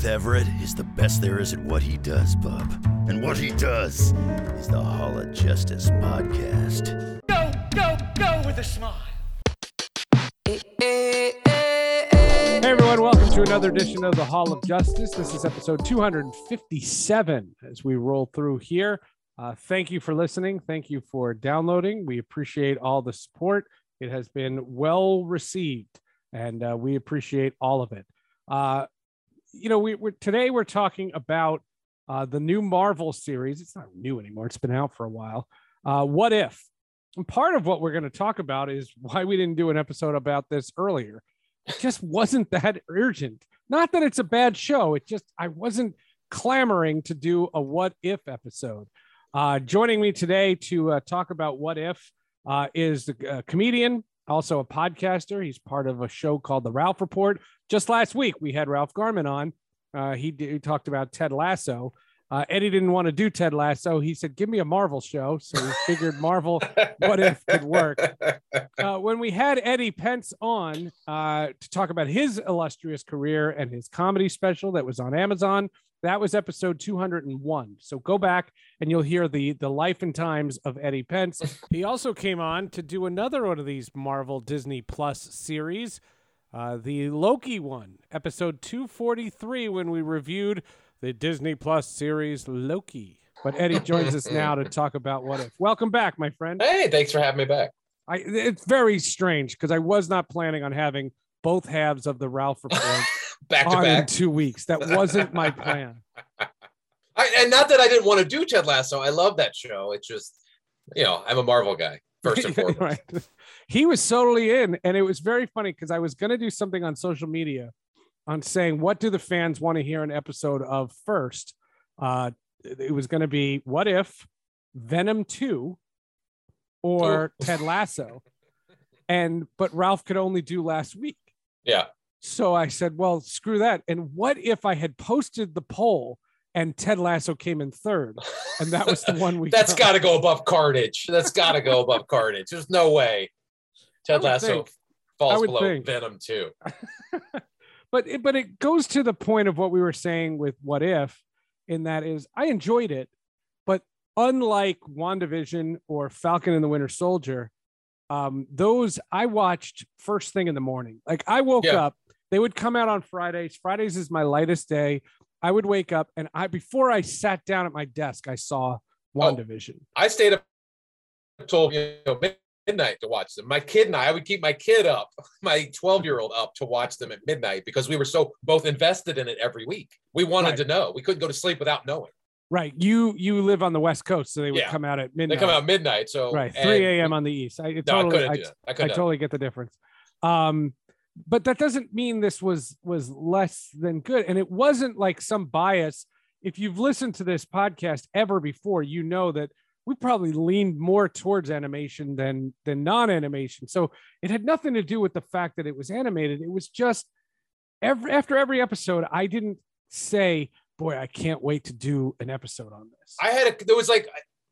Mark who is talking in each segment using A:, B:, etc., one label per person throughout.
A: Seth Everett is the best there is at what he does, bub. And what he does is the Hall of Justice podcast.
B: Go, go, go with a smile.
C: Hey everyone, welcome to another edition of the Hall of Justice. This is episode 257 as we roll through here. Uh, thank you for listening. Thank you for downloading. We appreciate all the support. It has been well received, and uh, we appreciate all of it. Uh, you know, we, we're today we're talking about uh, the new Marvel series. It's not new anymore. It's been out for a while. Uh, what if? And part of what we're going to talk about is why we didn't do an episode about this earlier. It just wasn't that urgent. Not that it's a bad show. It just I wasn't clamoring to do a what if episode. Uh, joining me today to uh, talk about what if uh, is the uh, comedian, also a podcaster. He's part of a show called The Ralph Report. Just last week, we had Ralph Garman on. Uh, he, he talked about Ted Lasso. Uh, Eddie didn't want to do Ted Lasso. He said, "Give me a Marvel show." So we figured Marvel, what if could work. Uh, when we had Eddie Pence on uh, to talk about his illustrious career and his comedy special that was on Amazon, that was episode 201. So go back and you'll hear the the life and times of Eddie Pence. He also came on to do another one of these Marvel Disney Plus series, uh, the Loki one, episode 243, when we reviewed the Disney Plus series Loki. But Eddie joins us now to talk about what if. Welcome back, my friend.
D: Hey, thanks for having me back.
C: I, it's very strange because I was not planning on having both halves of the Ralph report
D: Back to
C: on in two weeks. That wasn't my plan.
D: I, and not that I didn't want to do Ted Lasso. I love that show. It's just, you know, I'm a Marvel guy first and foremost.
C: right. He was totally in, and it was very funny because I was going to do something on social media on saying what do the fans want to hear an episode of first. Uh, it was going to be what if Venom two or
D: Oh.
C: Ted Lasso, and but Ralph could only do last week.
D: Yeah.
C: So I said, well, screw that. And what if I had posted the poll and Ted Lasso came in third? And that was the one we
D: That's
C: got.
D: to go above Carnage. That's got to go above Carnage. There's no way Ted Lasso
C: think.
D: Falls below
C: think.
D: Venom too.
C: but it, but it goes to the point of what we were saying with what if in that is i enjoyed it but unlike wandavision or falcon and the winter soldier um those i watched first thing in the morning like i woke
D: Yeah.
C: up they would come out on fridays fridays is my lightest day i would wake up and i before i sat down at my desk i saw wandavision
D: I stayed up until you know, midnight to watch them. My kid and I, I would keep my kid up, my 12 year old up to watch them at midnight because we were so both invested in it every week. We wanted
C: Right.
D: to know. We couldn't go to sleep without knowing.
C: right you you live on the west coast so they would
D: Yeah.
C: come out at midnight.
D: They come out midnight. So
C: right 3 a.m on the east i
D: No, I
C: totally
D: couldn't
C: I
D: do that. I
C: I totally get the difference. Um, but that doesn't mean this was was less than good, and it wasn't like some bias. If you've listened to this podcast ever before, you know that we probably leaned more towards animation than than non-animation. So it had nothing to do with the fact that it was animated. It was just every after every episode, I didn't say, "Boy, I can't wait to do an episode on this."
D: I had a there was like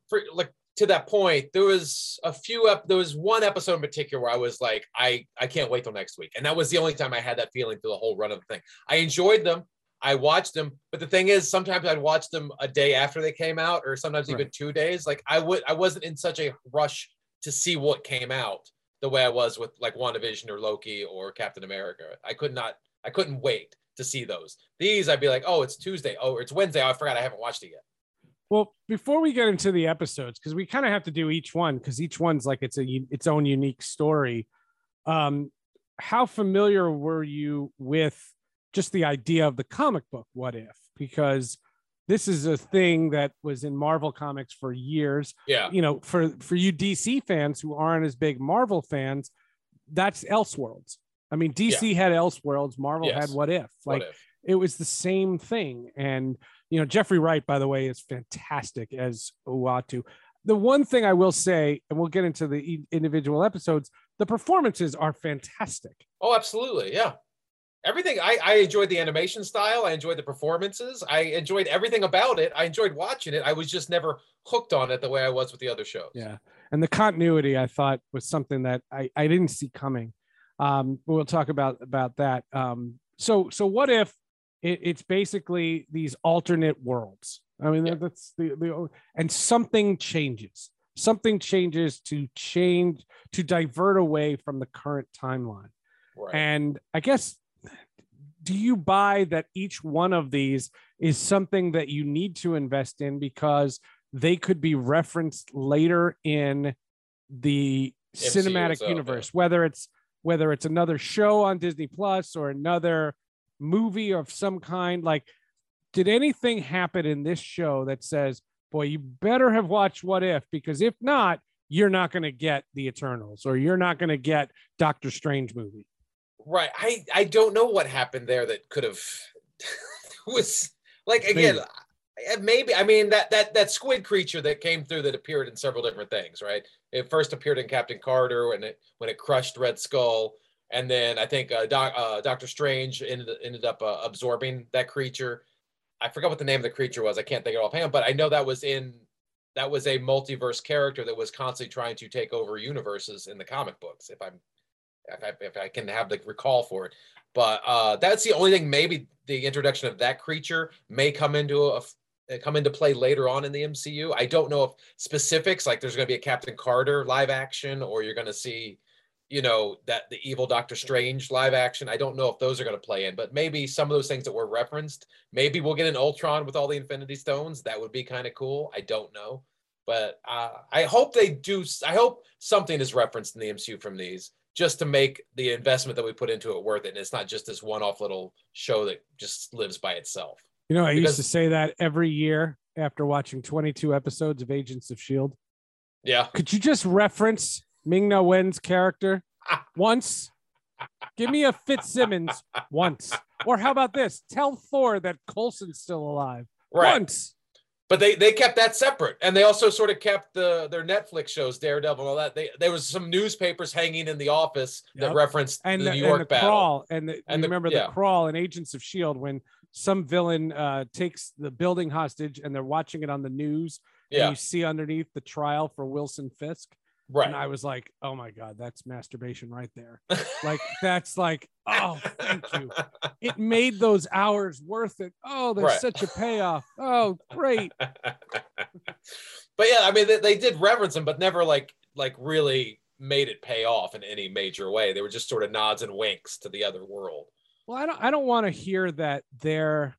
D: for like to that point there was a few up there was one episode in particular where I was like I I can't wait till next week and that was the only time I had that feeling through the whole run of the thing. I enjoyed them. I watched them, but the thing is sometimes I'd watch them a day after they came out or sometimes even 2 days. Like I would I wasn't in such a rush to see what came out the way I was with like WandaVision or Loki or Captain America. I could not I couldn't wait to see those. These I'd be like, "Oh, it's Tuesday. Oh, it's Wednesday. Oh, I forgot I haven't watched it yet."
C: Well, before we get into the episodes, because we kind of have to do each one, because each one's like it's a its own unique story. Um, how familiar were you with just the idea of the comic book What If? Because this is a thing that was in Marvel comics for years.
D: Yeah.
C: You know, for for you DC fans who aren't as big Marvel fans, that's Elseworlds. I mean, DC had Elseworlds, Marvel
D: Yes.
C: had What If.
D: What
C: Like
D: if?
C: it was the same thing. And you know, Jeffrey Wright, by the way, is fantastic as Uatu. The one thing I will say, and we'll get into the individual episodes, the performances are fantastic.
D: Oh, absolutely. Yeah. Everything I, I enjoyed the animation style. I enjoyed the performances. I enjoyed everything about it. I enjoyed watching it. I was just never hooked on it the way I was with the other shows.
C: Yeah. And the continuity I thought was something that I, I didn't see coming. Um, but we'll talk about about that. Um, so so what if it, it's basically these alternate worlds? I mean,
D: Yeah.
C: that's the, the and something changes. Something changes to change to divert away from the current timeline.
D: Right.
C: And I guess, do you buy that each one of these is something that you need to invest in because they could be referenced later in the
D: MCU
C: cinematic
D: itself, yeah.
C: universe, whether it's whether it's another show on Disney Plus or another movie of some kind? Like, did anything happen in this show that says, boy, you better have watched What If? Because if not, you're not going to get the Eternals or you're not going to get Doctor Strange movie.
D: Right. I I don't know what happened there that could have was like again
C: Maybe.
D: maybe I mean that that that squid creature that came through that appeared in several different things, right? It first appeared in Captain Carter when it when it crushed Red Skull, and then I think uh, Doc, uh, Doctor Strange ended ended up uh, absorbing that creature. I forgot what the name of the creature was. I can't think of it offhand, but I know that was in that was a multiverse character that was constantly trying to take over universes in the comic books. If I'm if I, if I can have the recall for it. But uh, that's the only thing. Maybe the introduction of that creature may come into a come into play later on in the MCU. I don't know if specifics like there's going to be a Captain Carter live action, or you're going to see, you know, that the evil Doctor Strange live action. I don't know if those are going to play in, but maybe some of those things that were referenced. Maybe we'll get an Ultron with all the Infinity Stones. That would be kind of cool. I don't know, but uh, I hope they do. I hope something is referenced in the MCU from these just to make the investment that we put into it worth it. And it's not just this one-off little show that just lives by itself.
C: You know, I used to say that every year after watching 22 episodes of Agents of S.H.I.E.L.D.
D: Yeah.
C: Could you just reference Ming Na Wen's character once? Give me a Fitzsimmons once. Or how about this? Tell Thor that Coulson's still alive
D: Right.
C: once.
D: But they they kept that separate, and they also sort of kept the their Netflix shows, Daredevil, and all that. They there was some newspapers hanging in the office that referenced
C: And
D: the
C: the,
D: New
C: and
D: York
C: the
D: battle.
C: crawl and the,
D: And
C: and remember
D: yeah.
C: the crawl in Agents of Shield when some villain uh, takes the building hostage and they're watching it on the news and
D: Yeah,
C: you see underneath the trial for Wilson Fisk. And. I was like, oh my God, that's masturbation right there. like, that's like, oh, thank you. It made those hours worth it. Oh, there's
D: Right.
C: such a payoff. Oh, great.
D: but yeah, I mean, they, they did reverence him, but never like like really made it pay off in any major way. They were just sort of nods and winks to the other world.
C: Well, I don't I don't want to hear that they're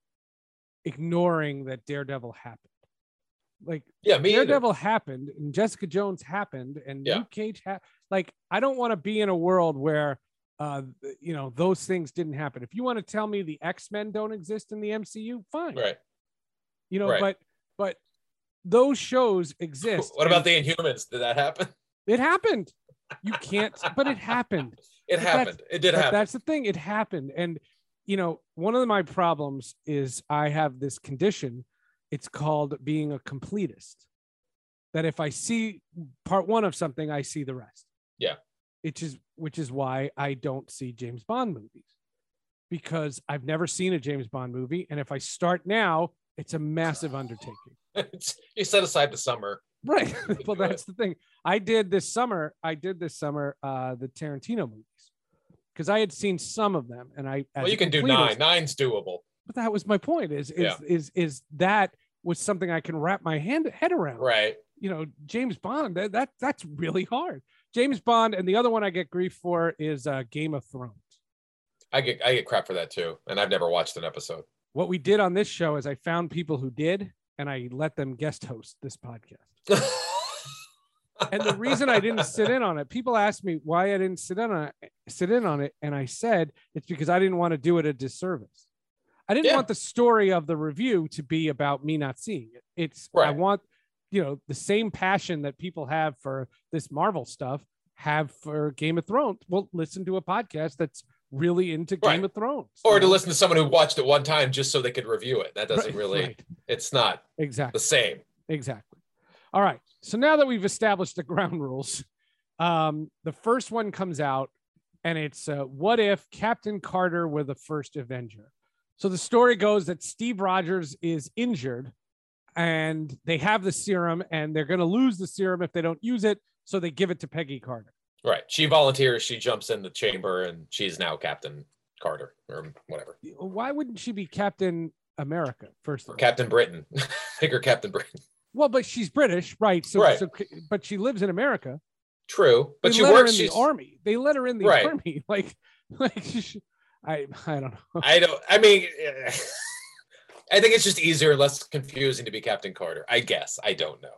C: ignoring that Daredevil happened. Like
D: Yeah, me either.
C: Daredevil happened and Jessica Jones happened and
D: Yeah.
C: Luke Cage ha- like I don't want to be in a world where uh you know those things didn't happen. If you want to tell me the X-Men don't exist in the MCU, fine.
D: Right.
C: You know,
D: Right.
C: but but those shows exist.
D: What about the Inhumans? Did that happen?
C: it happened. You can't but it happened.
D: It
C: But
D: happened. It did happen.
C: That's the thing. It happened. And, you know, one of my problems is I have this condition. It's called being a completist. That if I see part one of something, I see the rest.
D: Yeah.
C: Which is which is why I don't see James Bond movies. Because I've never seen a James Bond movie. And if I start now, it's a massive undertaking.
D: you set aside the summer.
C: Right. well, that's the thing. I did this summer. I did this summer uh the Tarantino movies because I had seen some of them, and I.
D: Well, you can do nine. Nine's doable.
C: But that was my point. Is is
D: Yeah.
C: is is that was something I can wrap my hand head around.
D: Right.
C: You know, James Bond. That, that that's really hard. James Bond, and the other one I get grief for is uh, Game of Thrones.
D: I get I get crap for that too, and I've never watched an episode.
C: What we did on this show is I found people who did, and I let them guest host this podcast. and the reason I didn't sit in on it, people asked me why I didn't sit in on it, sit in on it, and I said it's because I didn't want to do it a disservice. I didn't
D: Yeah.
C: want the story of the review to be about me not seeing it. It's I want you know the same passion that people have for this Marvel stuff have for Game of Thrones. Well, listen to a podcast that's really into
D: Right.
C: Game of Thrones,
D: or to listen to someone who watched it one time just so they could review it. That doesn't
C: Right,
D: really.
C: right.
D: It's not
C: exactly.
D: the same.
C: Exactly. All right. So now that we've established the ground rules, um, the first one comes out, and it's uh, what if Captain Carter were the first Avenger? So the story goes that Steve Rogers is injured, and they have the serum, and they're going to lose the serum if they don't use it. So they give it to Peggy Carter.
D: Right. She volunteers. She jumps in the chamber, and she's now Captain Carter or whatever.
C: Why wouldn't she be Captain America first? Of all?
D: Captain Britain. Make her Captain Britain.
C: Well, but she's British, right? So,
D: Right.
C: so but she lives in America.
D: True, but
C: they
D: she works.
C: in the army. They let her in the
D: Right.
C: army. Like, like she- I, I don't know.
D: I don't. I mean, I think it's just easier, less confusing to be Captain Carter. I guess. I don't know.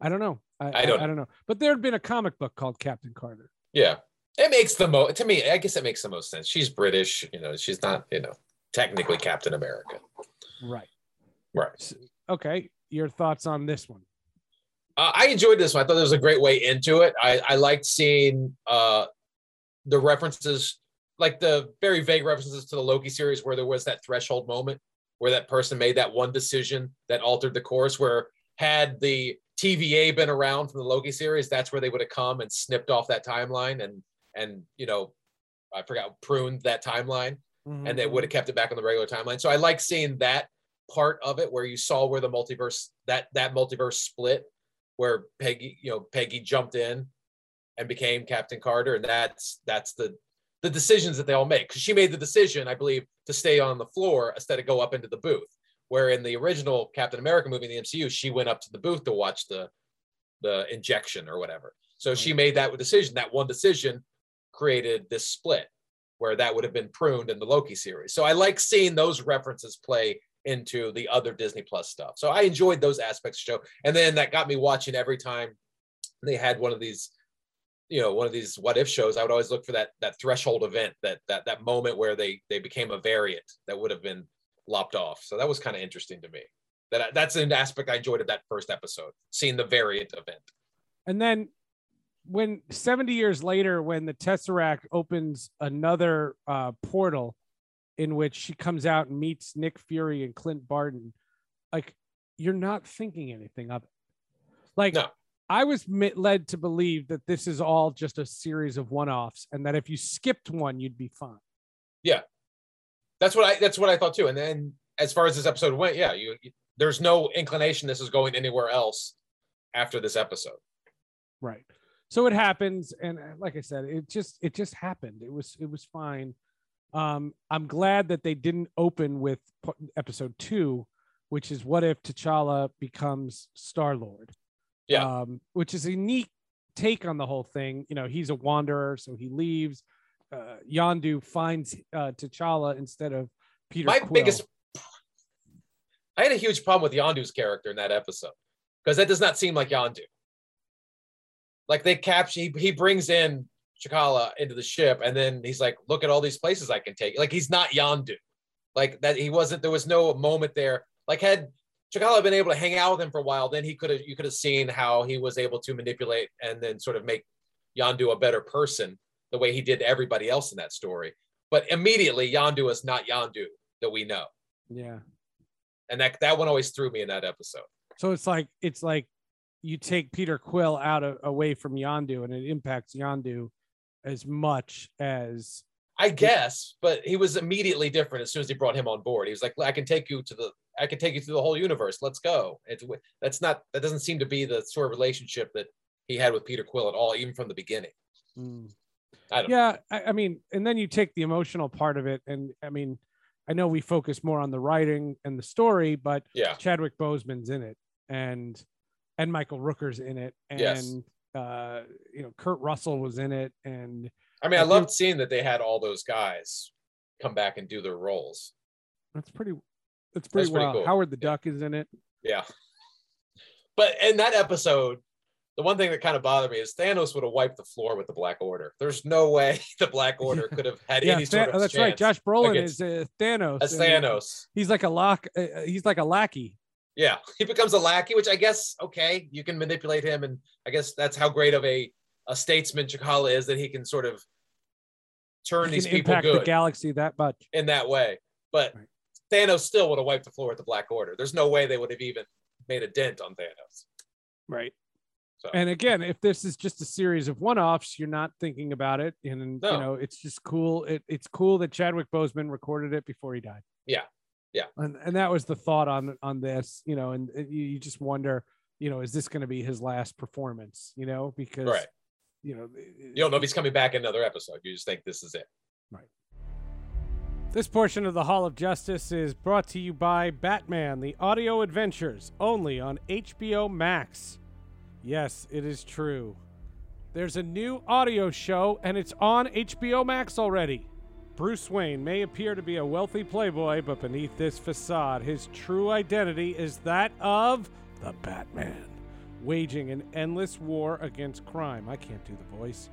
C: I don't know. I,
D: I don't
C: I, don't know. But there had been a comic book called Captain Carter.
D: Yeah, it makes the most to me. I guess it makes the most sense. She's British. You know, she's not. You know, technically Captain America.
C: Right.
D: Right.
C: S- Okay. Your thoughts on this one?
D: Uh, I enjoyed this one. I thought there was a great way into it. I, I liked seeing uh, the references, like the very vague references to the Loki series, where there was that threshold moment where that person made that one decision that altered the course. Where had the TVA been around from the Loki series, that's where they would have come and snipped off that timeline and and you know, I forgot pruned that timeline and they would have kept it back on the regular timeline. So I like seeing that part of it where you saw where the multiverse that that multiverse split, where Peggy, you know, Peggy jumped in and became Captain Carter, and that's that's the the decisions that they all make. Because she made the decision, I believe, to stay on the floor instead of go up into the booth. Where in the original Captain America movie in the MCU, she went up to the booth to watch the the injection or whatever. So she made that decision. That one decision created this split where that would have been pruned in the Loki series. So I like seeing those references play into the other Disney Plus stuff. So I enjoyed those aspects of the show. And then that got me watching every time they had one of these, you know, one of these what if shows, I would always look for that that threshold event, that that that moment where they they became a variant that would have been lopped off. So that was kind of interesting to me. That that's an aspect I enjoyed of that first episode, seeing the variant event.
C: And then when 70 years later, when the Tesseract opens another uh, portal in which she comes out and meets Nick Fury and Clint Barton, like you're not thinking anything of it. Like
D: No.
C: I was led to believe that this is all just a series of one-offs, and that if you skipped one, you'd be fine.
D: Yeah, that's what I that's what I thought too. And then as far as this episode went, yeah, you, you there's no inclination this is going anywhere else after this episode.
C: Right. So it happens, and uh, like I said, it just it just happened. It was it was fine. Um, I'm glad that they didn't open with episode two, which is what if T'Challa becomes Star Lord.
D: Yeah.
C: Um, which is a neat take on the whole thing. You know, he's a wanderer, so he leaves. Uh, Yondu finds uh, T'Challa instead of Peter.
D: My
C: Quill.
D: biggest I had a huge problem with Yondu's character in that episode because that does not seem like Yondu. Like they capture, he, he brings in T'Challa into the ship, and then he's like, "Look at all these places I can take." Like he's not Yondu. Like that, he wasn't. There was no moment there. Like had T'Challa been able to hang out with him for a while, then he could have. You could have seen how he was able to manipulate and then sort of make Yondu a better person, the way he did to everybody else in that story. But immediately, Yondu is not Yondu that we know
C: yeah.
D: and that that one always threw me in that episode.
C: So it's like it's like you take Peter Quill out of, away from Yondu, and it impacts Yondu as much as
D: I guess, but he was immediately different as soon as he brought him on board. He was like, "I can take you to the, I can take you through the whole universe. Let's go." It's that's not that doesn't seem to be the sort of relationship that he had with Peter Quill at all, even from the beginning. I don't
C: yeah. I, I mean, and then you take the emotional part of it, and I mean, I know we focus more on the writing and the story, but
D: Yeah,
C: Chadwick Boseman's in it, and and Michael Rooker's in it, and
D: Yes.
C: uh, you know, Kurt Russell was in it, and
D: I mean, I
C: I
D: loved
C: think-
D: seeing that they had all those guys come back and do their roles.
C: that's pretty. That's pretty,
D: pretty
C: well.
D: cool.
C: Howard the Duck is in it.
D: Yeah, but in that episode, the one thing that kind of bothered me is Thanos would have wiped the floor with the Black Order. There's no way the Black Order could have had
C: Yeah,
D: any sort of
C: that's right. Josh Brolin is uh, Thanos.
D: as Thanos.
C: He's like a lock. Uh, uh, he's like a lackey.
D: Yeah, he becomes a lackey, which I guess okay, you can manipulate him, and I guess that's how great of a a statesman T'Challa is that he can sort of turn
C: He
D: these people
C: impact the galaxy that much.
D: in that way. But
C: Right.
D: Thanos still would have wiped the floor with the Black Order. There's no way they would have even made a dent on Thanos.
C: Right.
D: So
C: And again, if this is just a series of one-offs, you're not thinking about it, and
D: No.
C: you know it's just cool. It, it's cool that Chadwick Boseman recorded it before he died.
D: Yeah. Yeah.
C: And and that was the thought on on this, you know, and, and you, you just wonder, you know, is this going to be his last performance? You know, because
D: right,
C: you know,
D: you don't know if he's coming back in another episode. You just think this is it.
C: This portion of the Hall of Justice is brought to you by Batman: The Audio Adventures, only on HBO Max. Yes, it is true. There's a new audio show, and it's on HBO Max already. Bruce Wayne may appear to be a wealthy playboy, but beneath this facade, his true identity is that of the Batman, waging an endless war against crime. I can't do the voice.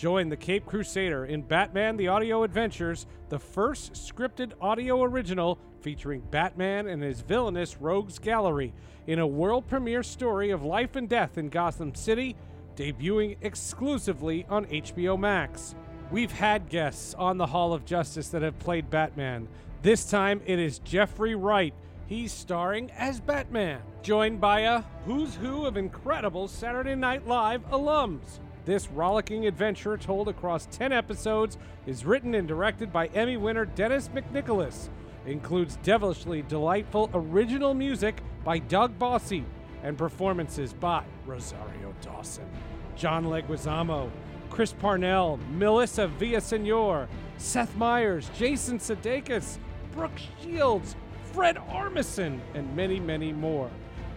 C: Join the Cape Crusader in Batman the Audio Adventures, the first scripted audio original featuring Batman and his villainous rogues gallery in a world premiere story of life and death in Gotham City, debuting exclusively on HBO Max. We've had guests on the Hall of Justice that have played Batman. This time it is Jeffrey Wright. He's starring as Batman, joined by a who's who of incredible Saturday Night Live alums. This rollicking adventure, told across 10 episodes, is written and directed by Emmy winner Dennis McNicholas. Includes devilishly delightful original music by Doug Bossy and performances by Rosario Dawson, John Leguizamo, Chris Parnell, Melissa Villasenor, Seth Meyers, Jason Sudeikis, Brooke Shields, Fred Armisen, and many, many more.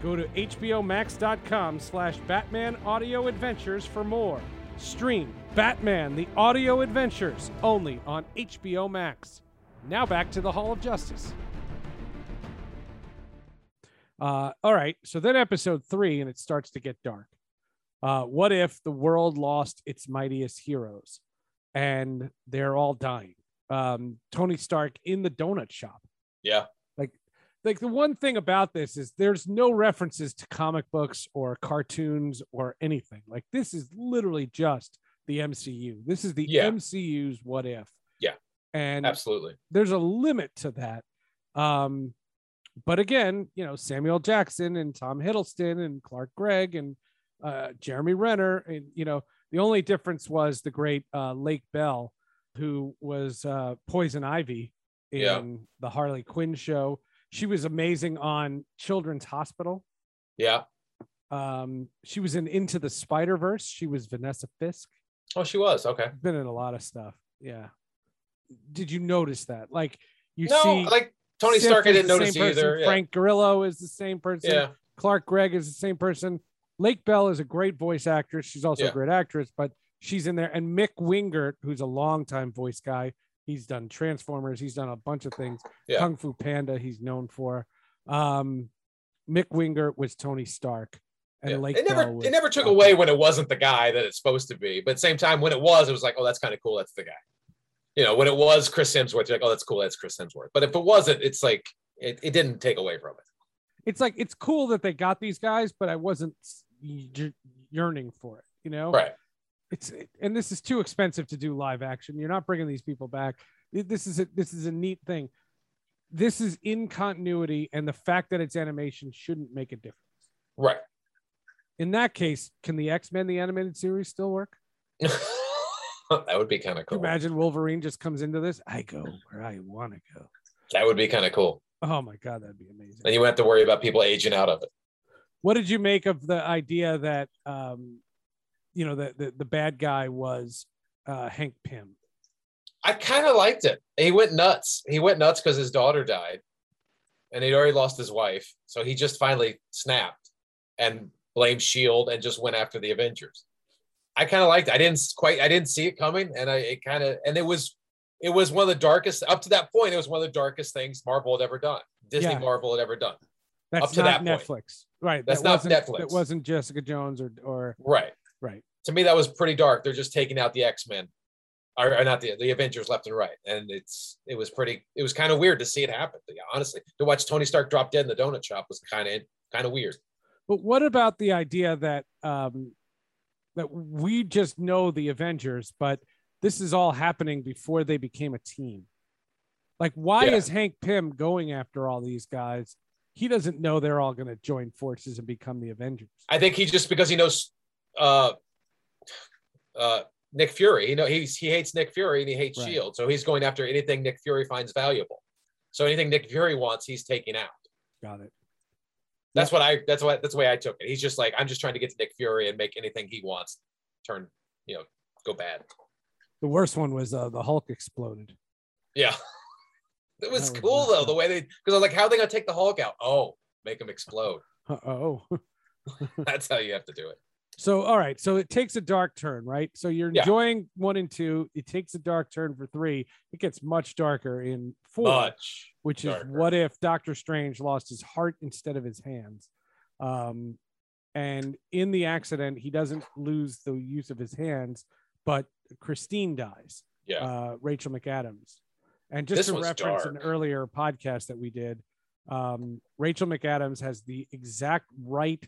C: Go to hbomax.com slash Batman Audio Adventures for more. Stream Batman The Audio Adventures only on HBO Max. Now back to the Hall of Justice. Uh, all right, so then episode three, and it starts to get dark. Uh, what if the world lost its mightiest heroes and they're all dying? Um, Tony Stark in the donut shop
D: Yeah,
C: like the one thing about this is there's no references to comic books or cartoons or anything. Like this is literally just the MCU. This is the
D: Yeah.
C: MCU's what if.
D: Yeah.
C: And
D: absolutely.
C: there's a limit to that. Um, but again, you know, Samuel Jackson and Tom Hiddleston and Clark Gregg and uh, Jeremy Renner, and you know, the only difference was the great uh, Lake Bell, who was uh, Poison Ivy in
D: Yeah.
C: the Harley Quinn show. She was amazing on Children's Hospital.
D: Yeah.
C: Um, she was in Into the Spider Verse. She was Vanessa Fisk.
D: Oh, she was okay.
C: Been in a lot of stuff. Yeah. Did you notice that? Like you
D: no,
C: see,
D: like Tony
C: Sif
D: Stark, I didn't notice either. Yeah.
C: Frank Grillo is the same person.
D: yeah,
C: Clark Gregg is the same person. Lake Bell is a great voice actress. She's also
D: Yeah.
C: a great actress, but she's in there. And Mick Wingert, who's a longtime voice guy, he's done Transformers. He's done a bunch of things.
D: Yeah.
C: Kung Fu Panda, he's known for. Um, Mick Wingert was Tony Stark, and
D: yeah.
C: Lake
D: it never
C: was
D: it never took
C: Falcon.
D: away when it wasn't the guy that it's supposed to be. But at the same time, when it was, it was like, oh, that's kind of cool. That's the guy. You know, when it was Chris Hemsworth, you're like, oh, that's cool. That's Chris Hemsworth. But if it wasn't, it's like it, it didn't take away from it.
C: It's like it's cool that they got these guys, but I wasn't yearning for it. You know,
D: Right.
C: It's and this is too expensive to do live action. You're not bringing these people back. This is a, this is a neat thing. This is in continuity, and the fact that it's animation shouldn't make a difference.
D: Right.
C: In that case, can the X Men the animated series still work?
D: that would be kind of cool.
C: imagine Wolverine just comes into this? I go where I want to go.
D: That would be kind of cool.
C: Oh my god, that'd be amazing.
D: And you wouldn't have to worry about people aging out of it.
C: What did you make of the idea that um, you know, the the, the bad guy was uh, Hank Pym?
D: I kind of liked it. He went nuts. He went nuts because his daughter died, and he'd already lost his wife. So he just finally snapped and blamed Shield and just went after the Avengers. I kind of liked. It. I didn't quite. I didn't see it coming, and I it kind of and it was it was one of the darkest up to that point. It was one of the darkest things Marvel had ever done. Disney
C: Yeah.
D: Marvel had ever done.
C: That's
D: up to
C: not
D: that point.
C: Netflix, right?
D: That's
C: that
D: not Netflix.
C: It wasn't Jessica Jones or or
D: Right.
C: Right.
D: To me, that was pretty dark. They're just taking out the X Men, or, or not the the Avengers left and right, and it's it was pretty. It was kind of weird to see it happen. Yeah, honestly, to watch Tony Stark drop dead in the donut shop was kind of kind of weird.
C: But what about the idea that um, that we just know the Avengers, but this is all happening before they became a team? Like, why
D: Yeah.
C: is Hank Pym going after all these guys? He doesn't know they're all going to join forces and become the Avengers.
D: I think he just because he knows uh uh Nick Fury, you know, he's he hates Nick Fury and he hates
C: Right.
D: Shield, so he's going after anything Nick Fury finds valuable. So anything Nick Fury wants, he's taking out.
C: Got it.
D: That's what I that's what that's the way I took it. He's just like, I'm just trying to get to Nick Fury and make anything he wants turn, you know, go bad.
C: The worst one was uh, the Hulk exploded.
D: Yeah. It was
C: That
D: cool though, the way they because I'm like, how are they gonna take the Hulk out? Oh, make him explode.
C: Oh,
D: That's how you have to do it.
C: So all right. So it takes a dark turn, right? So you're
D: Yeah.
C: enjoying one and two. It takes a dark turn for three. It gets much darker in four.
D: Much.
C: which is what if Doctor Strange lost his heart instead of his hands? Um, and in the accident, he doesn't lose the use of his hands, but Christine dies,
D: Yeah.
C: uh, Rachel McAdams. And just
D: This
C: to reference an earlier podcast that we did, um, Rachel McAdams has the exact right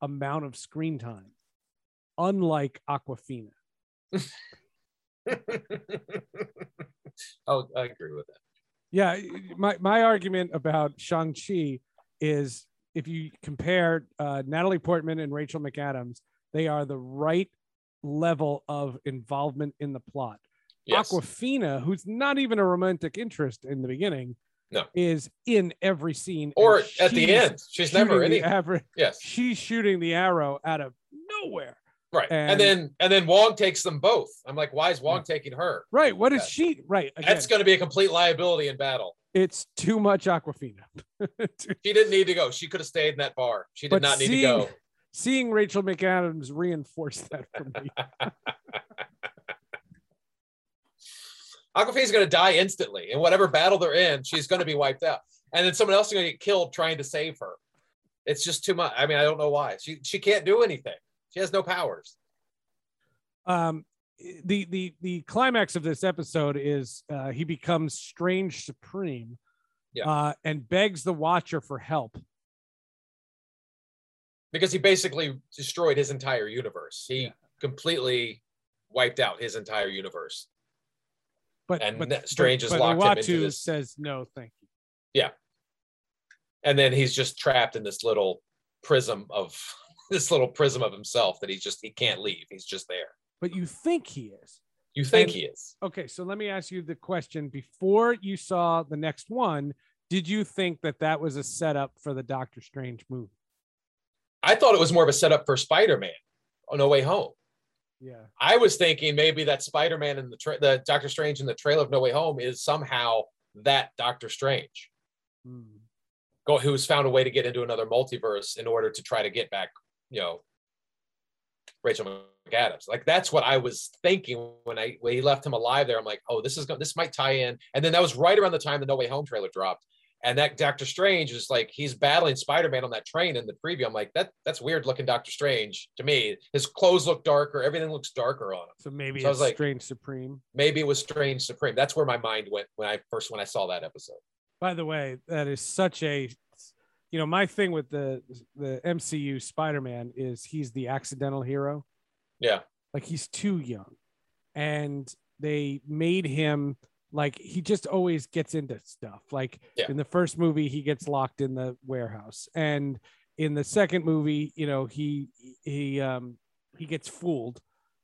C: amount of screen time, unlike Awkwafina.
D: oh, I agree with that.
C: Yeah, my my argument about Shang Chi is if you compare uh, Natalie Portman and Rachel McAdams, they are the right level of involvement in the plot.
D: Yes.
C: Awkwafina, who's not even a romantic interest in the beginning,
D: No.
C: is in every scene.
D: or at the end, she's never any.
C: the average.
D: Yes.
C: She's shooting the arrow out of nowhere.
D: Right. And,
C: And-
D: then and then Wong takes them both. I'm like, why is Wong taking her?
C: Right. What is she? Right. Again,
D: That's going to be a complete liability in battle.
C: it's too much Awkwafina.
D: She didn't need to go. She could have stayed in that bar. She did
C: But
D: not need
C: seeing-
D: to go.
C: seeing Rachel McAdams reinforced that for me.
D: Awkwafina's going to die instantly in whatever battle they're in. She's going to be wiped out, and then someone else is going to get killed trying to save her. It's just too much. I mean, I don't know why. She she can't do anything. She has no powers.
C: um the the the climax of this episode is uh he becomes strange supreme
D: Yeah.
C: uh and begs the watcher for help
D: because he basically destroyed his entire universe. He
C: Yeah.
D: completely wiped out his entire universe.
C: but
D: And
C: but,
D: Strange
C: but, but
D: locked him into
C: Uatu
D: this-
C: says no thank you Yeah,
D: And then he's just trapped in this little prism of this little prism of himself that he's just he can't leave. He's just there.
C: but you think he is
D: You think
C: And-
D: he is.
C: okay so let me ask you the question before you saw the next one did you think that that was a setup for the doctor strange movie
D: I thought it was more of a setup for Spider-Man on No Way Home.
C: yeah
D: I was thinking maybe that Spider-Man and the tra- the Doctor Strange in the trailer of No Way Home is somehow that Doctor Strange
C: Hmm.
D: go who's found a way to get into another multiverse in order to try to get back, you know, Rachel McAdams. Like that's what I was thinking when I when he left him alive there. I'm like, oh, this is going this might tie in. And then that was right around the time the No Way Home trailer dropped. And that Doctor Strange is like he's battling Spider-Man on that train in the preview. I'm like, that that's weird looking Doctor Strange to me. His clothes look darker, everything looks darker on him.
C: so maybe
D: So I was like-
C: strange supreme
D: Maybe it was Strange Supreme. That's where my mind went when I first when I saw that episode.
C: By the way, that is such a, you know, my thing with the the MCU Spider-Man is he's the accidental hero.
D: Yeah.
C: Like he's too young, and they made him like he just always gets into stuff. Like
D: Yeah.
C: in the first movie, he gets locked in the warehouse, and in the second movie, you know, he he um he gets fooled,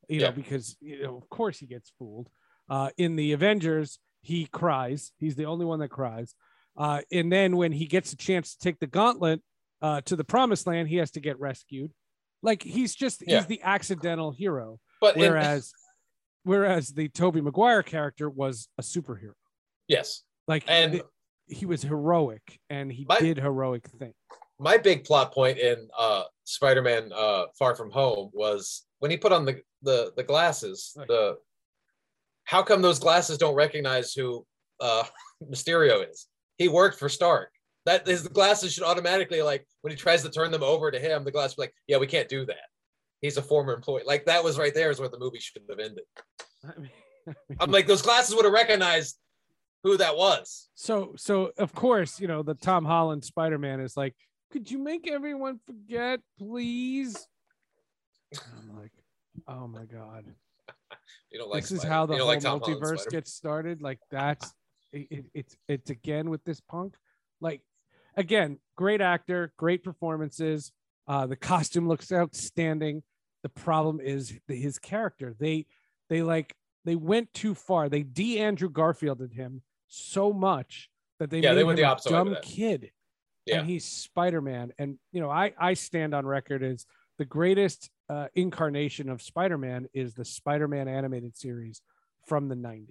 C: you know, because you know, of course he gets fooled. Uh, in the Avengers, he cries. He's the only one that cries. Uh, and then when he gets a chance to take the gauntlet uh, to the promised land, he has to get rescued. Like he's just
D: Yeah.
C: he's the accidental hero.
D: But in-
C: Whereas whereas the Tobey Maguire character was a superhero.
D: yes,
C: Like
D: And-
C: th- he was heroic and he
D: My-
C: did heroic things.
D: my big plot point in uh Spider-Man uh Far From Home was when he put on the the the glasses,
C: Right.
D: the how come those glasses don't recognize who uh Mysterio is? He worked for Stark. That his glasses should automatically like when he tries to turn them over to him, the glass be like, yeah, we can't do that. He's a former employee. Like that was right there is where the movie should have ended.
C: I mean,
D: I'm like, those glasses would have recognized who that was.
C: so so of course, you know, the Tom Holland Spider-Man is like, could you make everyone forget, please? I'm like, oh my god.
D: You don't like
C: this is how the whole
D: like
C: multiverse gets started. Like that's it, it, it's it's again with this punk. Like again, great actor, great performances. Uh, the costume looks outstanding. The problem is the, his character. They they like they went too far. They de Andrew Garfielded him so much that they
D: Yeah,
C: made
D: they went
C: him
D: the
C: a
D: opposite
C: dumb kid.
D: Yeah.
C: And he's Spider Man. And you know, I I stand on record as the greatest uh, incarnation of Spider-Man is the Spider-Man animated series from the 90s.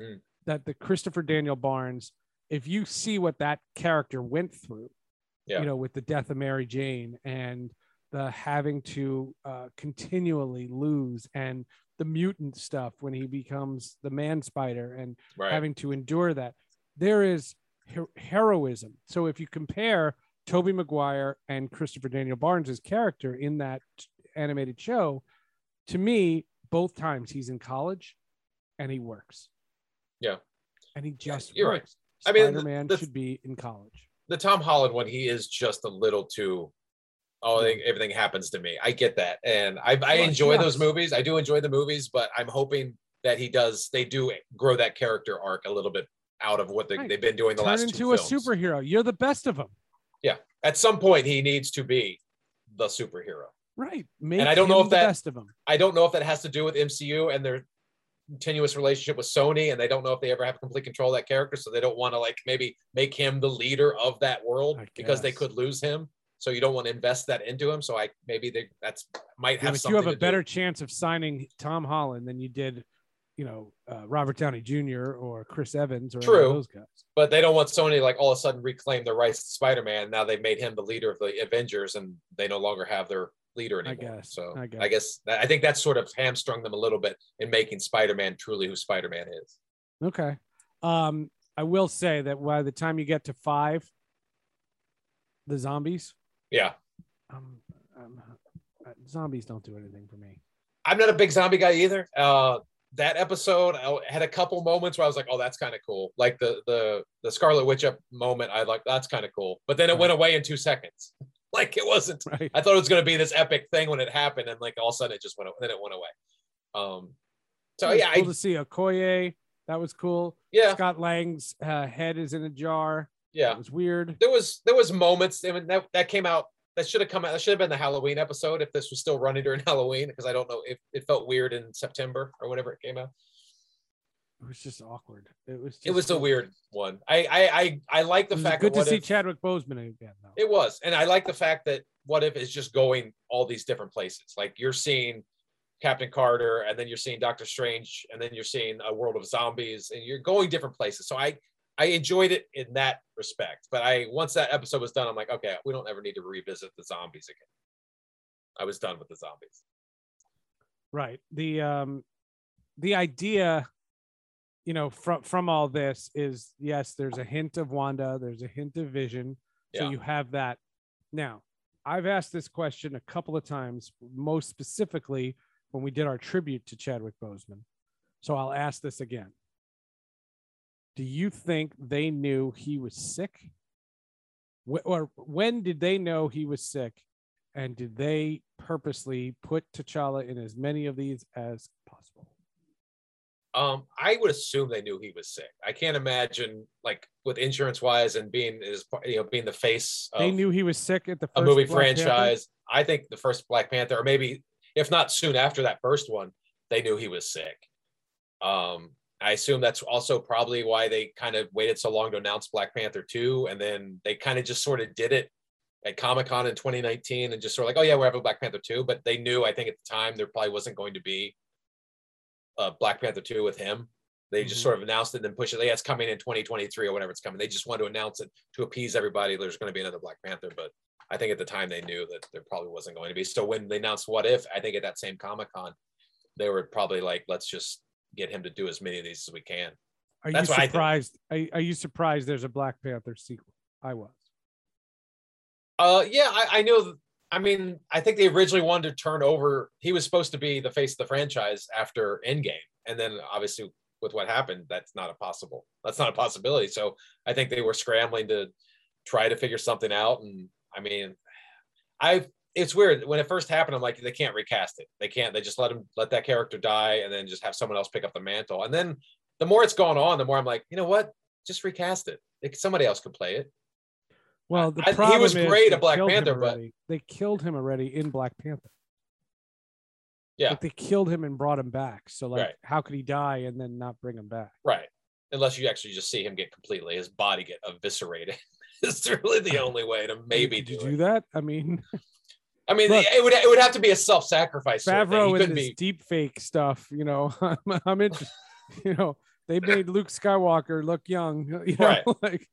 D: Hmm.
C: That the Christopher Daniel Barnes, if you see what that character went through,
D: Yeah.
C: you know, with the death of Mary Jane and the having to uh, continually lose and the mutant stuff when he becomes the man spider and
D: Right.
C: having to endure that. There is her- heroism. So if you compare Tobey Maguire and Christopher Daniel Barnes' character in that animated show, to me, both times he's in college and he works.
D: Yeah.
C: And he just
D: you're right. I mean, the-
C: Spider-Man
D: the-
C: should be in college.
D: the Tom Holland one, he is just a little too. Oh,
C: Yeah.
D: everything happens to me. I get that, and I, I
C: Well,
D: enjoy those movies. I do enjoy the movies, but I'm hoping that he does. They do grow that character arc a little bit out of what they,
C: Right.
D: they've been doing the
C: Turn
D: last
C: into
D: two
C: a
D: films.
C: superhero. You're the best of them.
D: Yeah, at some point, he needs to be the superhero.
C: Right. Make
D: I don't know if
C: the
D: that-
C: best of them.
D: I don't know if that has to do with MCU and their continuous relationship with Sony, and they don't know if they ever have complete control of that character, so they don't want to like maybe make him the leader of that world because they could lose him. So you don't want to invest that into him. So I maybe they that's might
C: Yeah,
D: have
C: but
D: something
C: you have a
D: to do.
C: better chance of signing Tom Holland than you did, you know, uh, Robert Downey Jr. or Chris Evans or
D: True.
C: those guys.
D: but they don't want Sony like all of a sudden reclaim the rights to Spider-Man. Now they've made him the leader of the Avengers, and they no longer have their leader anymore.
C: I guess,
D: So
C: I
D: I
C: guess.
D: guess. I think that's sort of hamstrung them a little bit in making Spider-Man truly who Spider-Man is.
C: Okay. Um, I will say that by the time you get to five, the zombies,
D: Yeah,
C: um, um, uh, zombies don't do anything for me.
D: I'm not a big zombie guy either. Uh, that episode I had a couple moments where I was like, "Oh, that's kind of cool." Like the the the Scarlet Witch up moment, I like that's kind of cool. But then it went away in two seconds. Like it wasn't.
C: Right.
D: I thought it was going to be this epic thing when it happened, and like all of a sudden it just went. Then it went away. Um. So yeah,
C: cool
D: I,
C: to see Okoye. That was cool.
D: yeah,
C: Scott Lang's uh, head is in a jar.
D: yeah.
C: That was weird.
D: There was there was moments. I mean, that that came out. That should have come out. That should have been the Halloween episode if this was still running during Halloween, because I don't know if it felt weird in September or whatever it came out.
C: It was just awkward. It was.
D: It was a weird one. I I I, I like the fact
C: good
D: that
C: to see
D: if,
C: Chadwick Boseman again, though.
D: it was, and I like the fact that what if is just going all these different places. Like you're seeing Captain Carter, and then you're seeing Doctor Strange, and then you're seeing a world of zombies, and you're going different places. So I I enjoyed it in that respect. But I once that episode was done, I'm like, okay, we don't ever need to revisit the zombies again. I was done with the zombies.
C: right the um the idea you know from from all this is yes there's a hint of wanda there's a hint of vision. So
D: Yeah.
C: you have that. Now i've asked this question a couple of times most specifically when we did our tribute to chadwick boseman. So i'll ask this again. Do you think they knew he was sick? Or when did they know he was sick? And did they purposely put T'Challa in as many of these as possible?
D: Um, I would assume they knew he was sick. I can't imagine like with insurance wise and being is you know being the face of
C: they knew he was sick at the
D: a movie
C: Black Panther?
D: franchise. I think the first Black Panther, or maybe if not soon after that first one, they knew he was sick. Um, I assume that's also probably why they kind of waited so long to announce Black Panther 2. And then they kind of just sort of did it at Comic Con in 2019 and just sort of like, oh, yeah, we're having Black Panther 2. But they knew, I think at the time, there probably wasn't going to be a Black Panther 2 with him. They just
C: Mhm.
D: sort of announced it and then pushed it. Yeah, it's coming in 2023 or whenever it's coming. They just wanted to announce it to appease everybody. There's going to be another Black Panther. But I think at the time they knew that there probably wasn't going to be. So when they announced What If, I think at that same Comic Con, they were probably like, let's just get him to do as many of these as we can.
C: Are
D: That's
C: you
D: what I think.
C: surprised? Are, are you surprised there's a Black Panther sequel? I was.
D: Uh, yeah, I, I know. I mean, I think they originally wanted to turn over. He was supposed to be the face of the franchise after Endgame, and then obviously with what happened, that's not a possible. That's not a possibility. So I think they were scrambling to try to figure something out. And I mean, I it's weird when it first happened. I'm like, they can't recast it. They can't. They just let him let that character die, and then just have someone else pick up the mantle. And then the more it's gone on, the more I'm like, you know what? Just recast it. It- somebody else could play it.
C: Well, the
D: I- he was great at Black Panther, but-
C: they killed him already in Black Panther.
D: Yeah.
C: Like they killed him and brought him back. So like,
D: Right.
C: how could he die and then not bring him back?
D: Right. Unless you actually just see him get completely his body get eviscerated. it's really the only way to maybe do
C: do that? I mean,
D: I mean,
C: Look.
D: it would it would have to be a self-sacrifice. Sort of thing. He
C: Favreau and
D: be
C: deep fake stuff. You know, I'm, I'm interested. You know, they made Luke Skywalker look young. You know,
D: Right.
C: like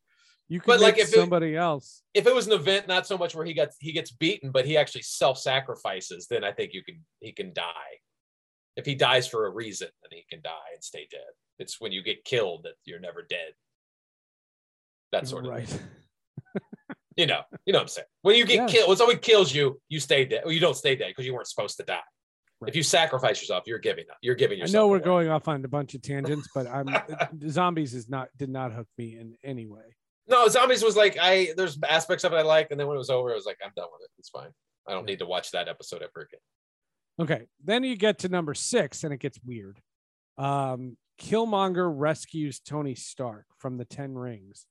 C: you could
D: But, like, if it-
C: somebody else.
D: if it was an event, not so much where he gets he gets beaten, but he actually self-sacrifices, then I think you can he can die. If he dies for a reason, then he can die and stay dead. It's when you get killed that you're never dead. That sort of
C: right.
D: thing. You know, you know what I'm saying. When you get
C: Yes.
D: killed, when somebody kills you, you stay dead. Or you don't stay dead because you weren't supposed to die.
C: Right.
D: If you sacrifice yourself, you're giving up. You're giving
C: I
D: yourself.
C: know we're
D: away.
C: going off on a bunch of tangents, but I'm uh, zombies is not did not hook me in any way.
D: No, zombies was like I. There's aspects of it I like, and then when it was over, I was like, I'm done with it. It's fine. I don't need to watch that episode ever again.
C: Okay, then you get to number six, and it gets weird. Um, Killmonger rescues Tony Stark from the Ten Rings.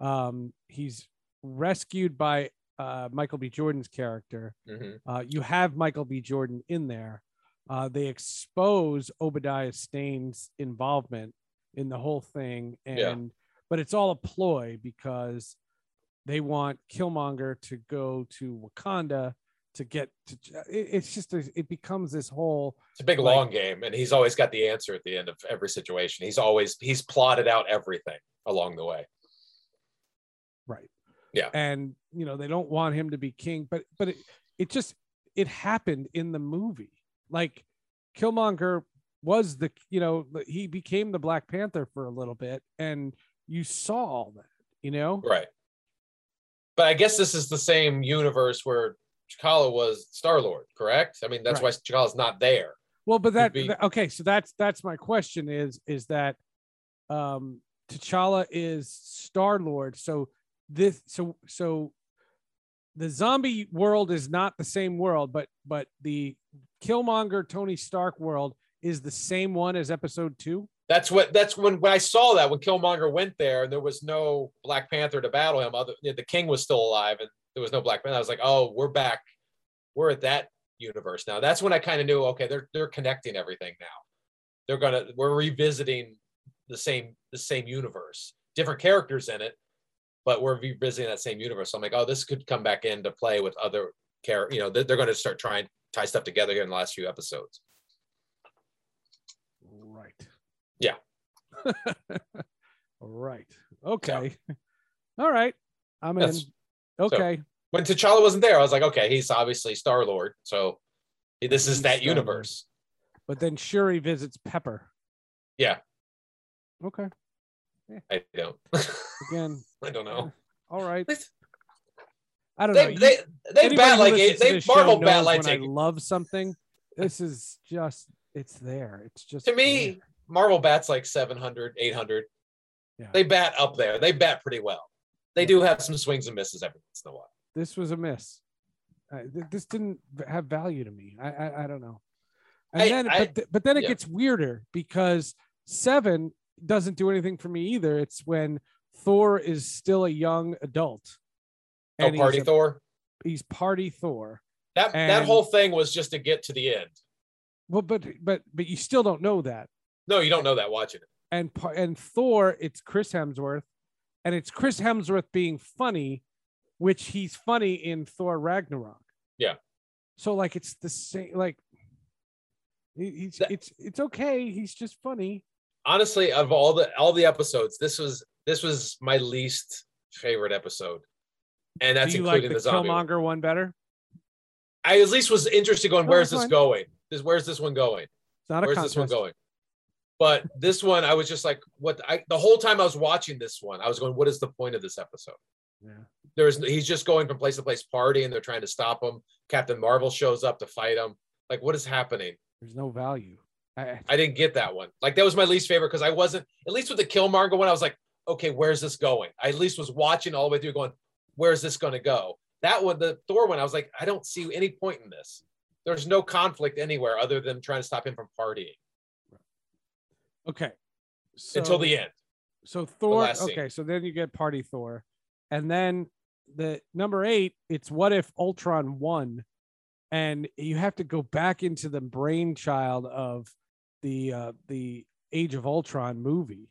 C: Um, he's rescued by uh, Michael B. Jordan's character.
D: Mhm.
C: Uh, you have Michael B. Jordan in there. Uh, they expose Obadiah Stane's involvement in the whole thing, and. But it's all a ploy because they want Killmonger to go to Wakanda to get to. it- It's just it becomes this whole
D: It's a big
C: Like-
D: long game, and he's always got the answer at the end of every situation. He's always he's plotted out everything along the way.
C: right
D: Yeah.
C: and you know they don't want him to be king but but it, it just it happened in the movie like killmonger was the you know he became the black panther for a little bit and you saw all that you know
D: Right. But I guess this is the same universe where T'Challa was Star Lord, correct? I mean, that's why T'Challa's not there.
C: well but that
D: be-
C: okay so that's that's my question is is that um t'challa is star lord so this so so the zombie world is not the same world but but the killmonger tony stark world is the same one as episode two
D: That's what that's when when I saw that when Killmonger went there and there was no Black Panther to battle him. Other the King was still alive and there was no Black Panther. I was like, oh, we're back. We're at that universe now. That's when I kind of knew, okay, they're they're connecting everything now. They're gonna we're revisiting the same the same universe, different characters in it, but we're revisiting that same universe. So I'm like, oh, this could come back into play with other characters. You know, they're, they're going to start trying tie stuff together here in the last few episodes.
C: right
D: Yeah.
C: right okay all right i'm in okay
D: when T'Challa wasn't there, I was like, okay, he's obviously Star Lord, so this is that universe.
C: but then shuri visits pepper
D: Yeah.
C: okay
D: I don't.
C: again
D: I don't know.
C: all right
D: They
C: i don't know
D: they
C: You-
D: they, they
C: Anybody
D: bat like it. They Marvel bat like
C: I love something. This is just it's there. It's just
D: To me,
C: there.
D: Marvel bats like 700, 800.
C: Yeah.
D: They bat up there. They bat pretty well. They do have some swings and misses every once in a while.
C: this was a miss. Uh, th- this didn't have value to me. I I, I don't know. And
D: I-
C: then
D: I-
C: but, th- but then it
D: yeah.
C: gets weirder because seven doesn't do anything for me either. It's when Thor is still a young adult.
D: Oh,
C: he's
D: party
C: a-
D: Thor.
C: He's party Thor.
D: That that whole thing was just to get to the end.
C: Well, but but but you still don't know that.
D: No, you don't know that watching it.
C: and and Thor, it's Chris Hemsworth, and it's Chris Hemsworth being funny, which he's funny in Thor Ragnarok.
D: Yeah.
C: So like it's the same. Like he's
D: That-
C: it's it's okay. He's just funny.
D: Honestly, of all the all the episodes, this was this was my least favorite episode, and that's
C: you like
D: including
C: the,
D: the, zombie. one.
C: Killmonger one better?
D: I at least was interested going,
C: No,
D: where's this
C: fine.
D: going? This where's this one going?
C: It's not a
D: Where's
C: contest.
D: this one going? But this one, I was just like, what? I the whole time I was watching this one, I was going, what is the point of this episode?
C: Yeah.
D: There's he's just going from place to place partying. They're trying to stop him. Captain Marvel shows up to fight him. Like, what is happening?
C: There's no value. I,
D: I didn't get that one. Like that was my least favorite because I wasn't at least with the Killmonger one. I was like, okay, where's this going? I at least was watching all the way through, going, where's this going to go? That one, the Thor one, I was like, I don't see any point in this. There's no conflict anywhere other than trying to stop him from partying
C: okay. So,
D: until the end.
C: So Thor. Okay, so then you get Party Thor, and then the number eight. It's what if Ultron won, and you have to go back into the brainchild of the uh, the Age of Ultron movie.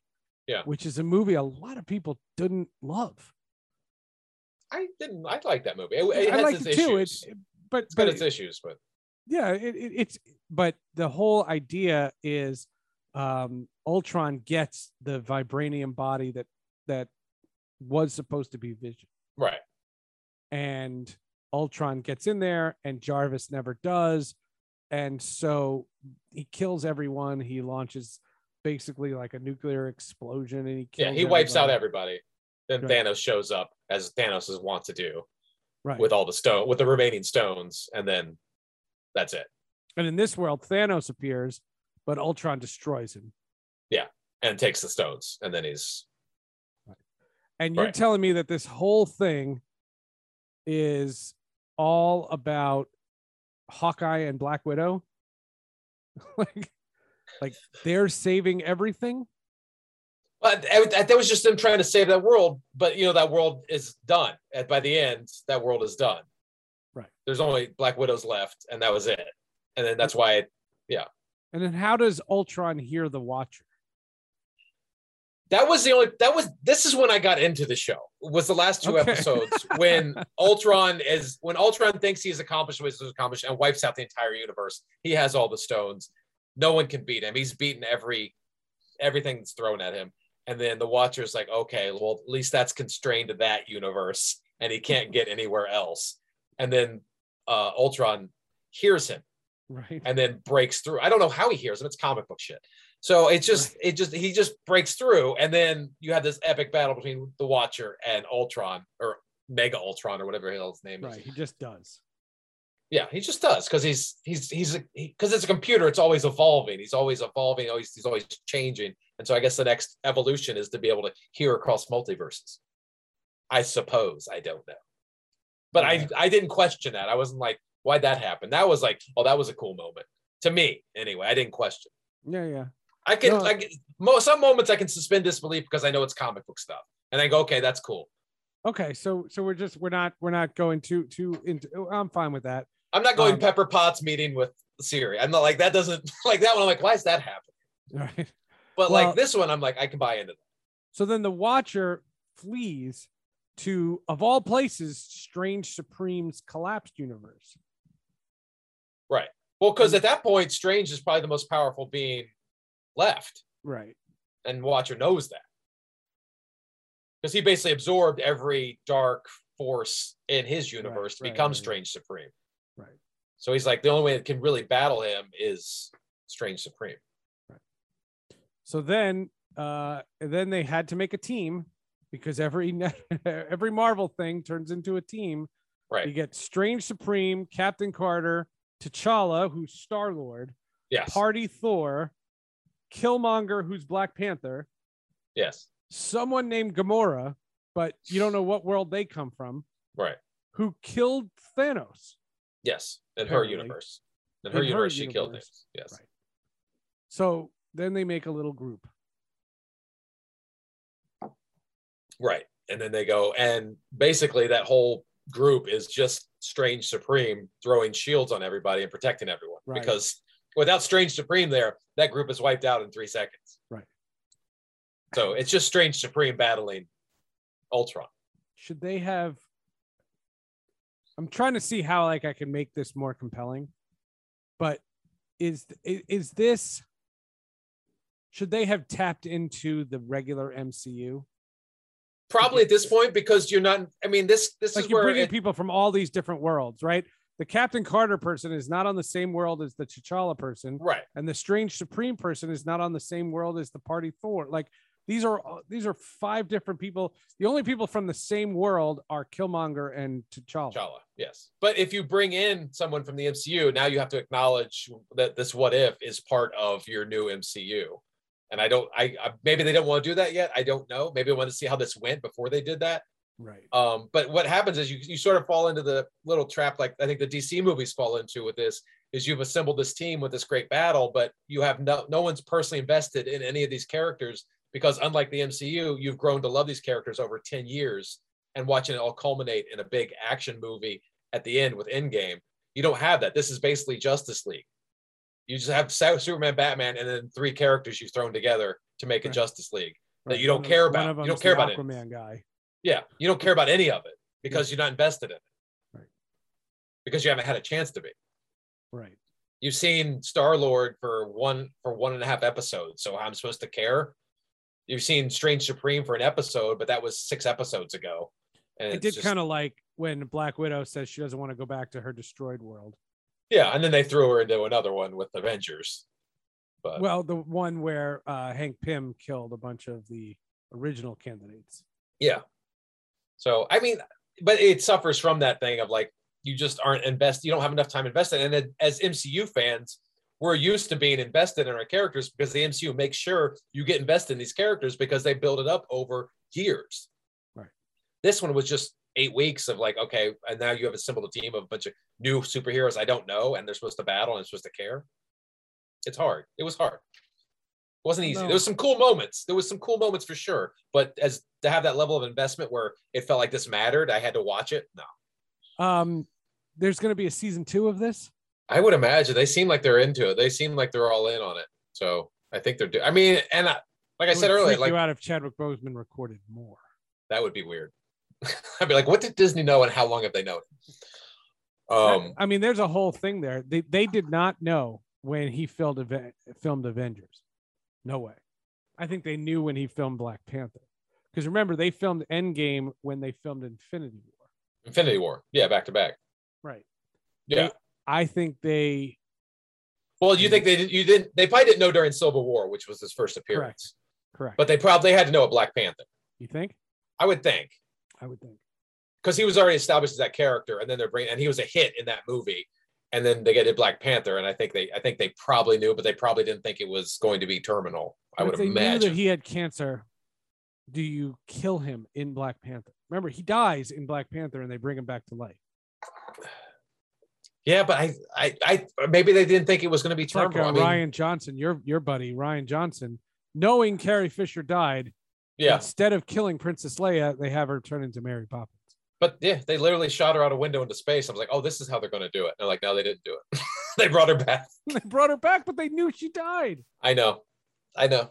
D: Yeah.
C: which is a movie a lot of people didn't love.
D: I didn't. I like that movie. It, it
C: I
D: has
C: liked
D: its
C: it too. It's but
D: it's got
C: but
D: its issues, but
C: yeah it, it, it's but the whole idea is um ultron gets the vibranium body that that was supposed to be vision
D: right.
C: and ultron gets in there and jarvis never does and so he kills everyone he launches basically like a nuclear explosion and he kills
D: Yeah, he wipes out
C: everybody.
D: everybody. Then
C: Right.
D: Thanos shows up as Thanos is wont to do
C: right
D: with all the stone with the remaining stones, and then that's it.
C: and in this world thanos appears but ultron destroys him Yeah,
D: And takes the stones, and then he's
C: And you're
D: Right.
C: telling me that this whole thing is all about Hawkeye and Black Widow? like, like they're saving everything?
D: But that was just them trying to save that world. But you know that world is done. And by the end, that world is done.
C: Right.
D: There's only Black Widows left, and that was it. And then that's why
C: And then how does Ultron hear the Watcher?
D: that was the only that was this is when I got into the show. Was the last two
C: Okay.
D: episodes when Ultron is when Ultron thinks he's accomplished what he's accomplished and wipes out the entire universe. He has all the stones. No one can beat him. He's beaten every everything that's thrown at him. And then the Watcher's like, okay, well, at least that's constrained to that universe, and he can't get anywhere else. And then uh, Ultron hears him
C: Right.
D: and then breaks through. I don't know how he hears him. It's comic book shit. So it's just it just he just breaks through, and then you have this epic battle between the Watcher and Ultron or Mega Ultron or whatever his name is.
C: Right. He just does.
D: Yeah, he just does because he's he's he's because it's a computer. It's always evolving. He's always evolving. Always he's always changing. And so I guess the next evolution is to be able to hear across multiverses. I suppose I don't know, but I I didn't question that. I wasn't like why'd that happen. That was like oh that was a cool moment to me anyway. I didn't question.
C: Yeah, yeah.
D: I can,
C: No.
D: I can mo- some moments I can suspend disbelief because I know it's comic book stuff, and I go, okay, that's cool.
C: Okay, so so we're just we're not we're not going too too into I'm fine with that.
D: I'm not going
C: Um,
D: Pepper Potts meeting with Shuri. I'm not like that. Doesn't like that one. I'm like, why is that happening?
C: Right.
D: But
C: Well-
D: like this one, I'm like, I can buy into that.
C: So then the Watcher flees to, of all places, Strange Supreme's collapsed universe.
D: Right. Well, because at that point, Strange is probably the most powerful being left,
C: Right.
D: and Watcher knows that because he basically absorbed every dark force in his universe to
C: right,
D: become
C: right.
D: Strange Supreme.
C: Right.
D: So he's like, the only way that can really battle him is Strange Supreme. Right.
C: So then, uh, then they had to make a team because every every Marvel thing turns into a team.
D: Right.
C: You get Strange Supreme, Captain Carter, T'Challa, who's Star Lord,
D: Yes.
C: Party Thor, Killmonger, who's Black Panther,
D: yes.
C: someone named Gamora, but you don't know what world they come from,
D: Right.
C: who killed Thanos.
D: Yes. In her universe. In her
C: In her
D: universe, she killed him. Yes.
C: Right. So then they make a little group.
D: Right. And then they go, and basically that whole group is just Strange Supreme throwing shields on everybody and protecting everyone.
C: Right.
D: Because without Strange Supreme there, that group is wiped out in three seconds.
C: Right.
D: So it's just Strange Supreme battling Ultron.
C: Should they have? I'm trying to see how like I can make this more compelling, but is is this? Should they have tapped into the regular MCU?
D: Probably at this point because you're not. I mean, this this
C: Like
D: is
C: you're bringing
D: it-
C: people from all these different worlds, right? The Captain Carter person is not on the same world as the T'Challa person,
D: right.
C: and the Strange Supreme person is not on the same world as the Party Thor. Like These are these are five different people. The only people from the same world are Killmonger and T'Challa.
D: T'Challa, yes. But if you bring in someone from the MCU, now you have to acknowledge that this what if is part of your new MCU. And I don't, I, I maybe they don't want to do that yet. I don't know. Maybe I want to see how this went before they did that.
C: Right.
D: Um, but what happens is you you sort of fall into the little trap, like I think the DC movies fall into with this, is you've assembled this team with this great battle, but you have no no one's personally invested in any of these characters because unlike the MCU, you've grown to love these characters over 10 years and watching it all culminate in a big action movie at the end with Endgame. You don't have that. This is basically Justice League. You just have Superman, Batman, and then three characters you've thrown together to make a
C: Right.
D: Justice League.
C: right.
D: you don't
C: One
D: care about. You don't care about it.
C: Aquaman guy.
D: Yeah, you don't care about any of it because you're not invested in it.
C: Right.
D: Because you haven't had a chance to be.
C: Right.
D: You've seen Star Lord for one for one and a half episodes, so I'm supposed to care. You've seen Strange Supreme for an episode, but that was six episodes ago. And
C: I did
D: just-
C: kind of like when Black Widow says she doesn't want to go back to her destroyed world.
D: Yeah, and then they threw her into another one with Avengers. But
C: Well, the one where uh, Hank Pym killed a bunch of the original candidates.
D: yeah. So I mean, but it suffers from that thing of like you just aren't invested. You don't have enough time invested. And then as MCU fans, we're used to being invested in our characters because the MCU makes sure you get invested in these characters because they build it up over years.
C: Right.
D: This one was just eight weeks of like, okay, and now you have assembled a team of a bunch of new superheroes I don't know, and they're supposed to battle and I'm supposed to care. It's hard. It was hard. It wasn't easy.
C: No.
D: There was some cool moments. There was some cool moments for sure. But as to have that level of investment where it felt like this mattered, I had to watch it. No.
C: Um, there's going to be a season two of this.
D: I would imagine they seem like they're into it. They seem like they're all in on it. So I think they're. Do- I mean, and I, like I said earlier, like
C: you out if Chadwick Boseman recorded more.
D: that would be weird. I'd be like, what did Disney know, and how long have they known? Um,
C: I mean, there's a whole thing there. They they did not know when he filmed filmed Avengers. No way. I think they knew when he filmed Black Panther. Because remember, they filmed Endgame when they filmed Infinity War.
D: Infinity War, yeah, back to back.
C: Right.
D: Yeah.
C: I think they
D: Well, you think they did? You didn't? They probably didn't know during Civil War, which was his first appearance.
C: correct.
D: But they probably had to know a Black Panther.
C: you think?
D: I would think.
C: I would think.
D: because he was already established as that character, and then they're bringing, and he was a hit in that movie, and then they get to Black Panther, and I think they, I think they probably knew, but they probably didn't think it was going to be terminal. I would
C: if they knew
D: imagine.
C: that he had cancer. Do you kill him in Black Panther? Remember, he dies in Black Panther, and they bring him back to life.
D: yeah, but I, I, I, maybe they didn't think it was going to be
C: It's like
D: terminal.
C: uh,
D: I mean,
C: Rian Johnson, your your buddy Rian Johnson, knowing Carrie Fisher died,
D: yeah,
C: instead of killing Princess Leia, they have her turn into Mary Poppins.
D: but yeah, they literally shot her out a window into space. I was like, oh, this is how they're going to do it. And they're like, no, they didn't do it. they brought her back.
C: they brought her back, but they knew she died.
D: I know, I know.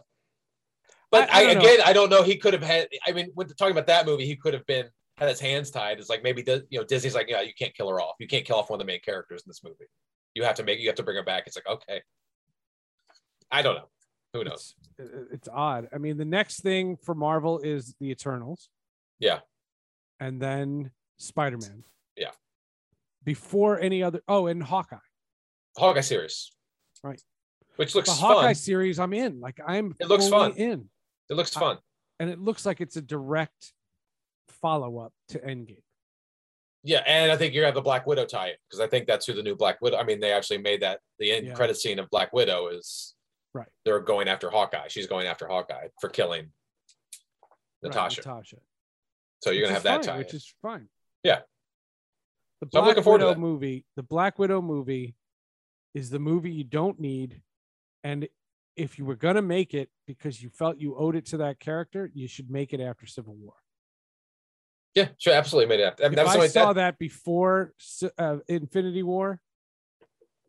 D: But
C: I- I
D: I,
C: know.
D: again, I don't know. He could have had. I mean, when talking about that movie, he could have been had his hands tied. It's like maybe the, you know Disney's like, yeah, you can't kill her off. You can't kill off one of the main characters in this movie. You have to make. You have to bring her back. It's like okay. I don't know. Who knows?
C: It's, it's odd. I mean, the next thing for Marvel is the Eternals.
D: Yeah.
C: And then Spider Man.
D: Yeah.
C: Before any other. Oh, and Hawkeye.
D: Hawkeye series,
C: Right.
D: Which looks
C: the Hawkeye
D: fun.
C: series, I'm in. Like I'm.
D: It looks fun.
C: In,
D: It looks
C: I-
D: fun.
C: and it looks like it's a direct follow up to Endgame.
D: Yeah, and I think you have the Black Widow tie in because I think that's who the new Black Widow. I mean, they actually made that the end
C: Yeah.
D: credit scene of Black Widow is
C: Right.
D: They're going after Hawkeye. She's going after Hawkeye for killing
C: Right,
D: Natasha.
C: Natasha.
D: so you're
C: which
D: gonna have that
C: fine,
D: tie.
C: which is fine.
D: Yeah.
C: The
D: So
C: Black Widow movie, the Black Widow movie, is the movie you don't need, and if you were gonna make it because you felt you owed it to that character, you should make it after Civil War.
D: yeah, sure, absolutely made it. After. I mean,
C: if
D: that
C: I saw
D: that,
C: that before uh, Infinity War,